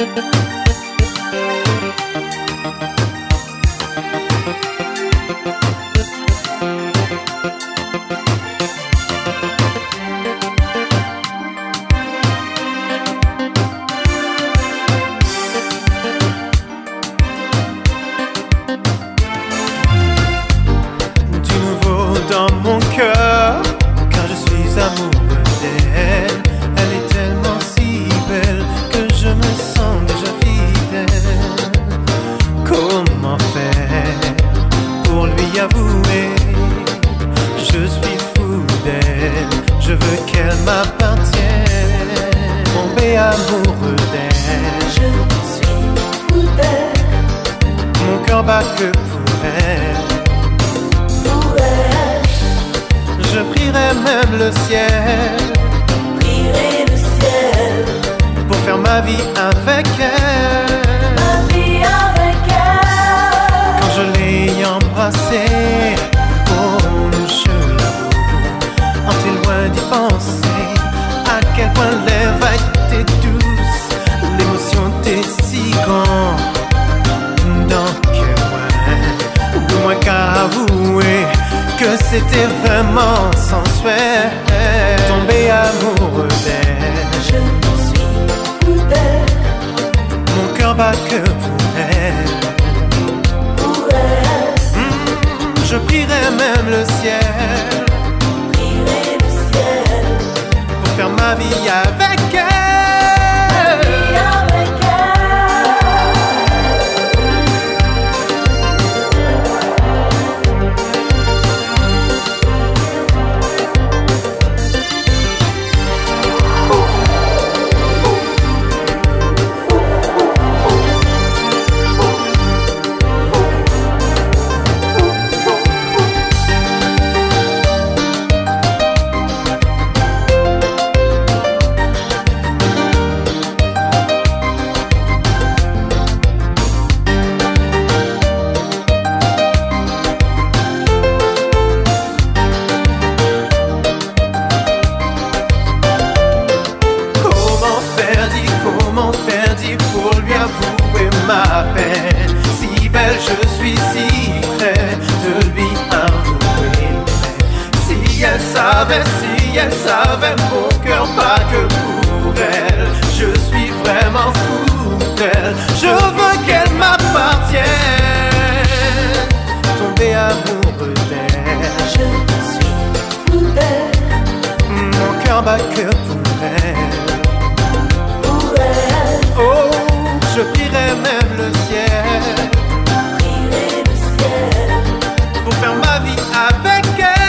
Tout vaut dans mon cœur. amoureux d'elle. Je suis fou d'elle. Mon cœur bat que pour elle. Pour elle. Je prierai même le ciel. Prierai le ciel. Pour faire ma vie avec c'était vraiment sensuel. Tombé amoureux d'elle. Je suis fou. Mon cœur bat que pour elle. Pour elle. Hmm, je prierai même le ciel. Prierai le ciel. Pour faire ma vie avec je suis si près de lui avouer. Si elle savait, si elle savait, mon cœur bat que pour elle. Je suis vraiment fou d'elle, je veux qu'elle m'appartienne. Tomber amoureux d'elle, je suis fou d'elle. Mon cœur bat que avec elle.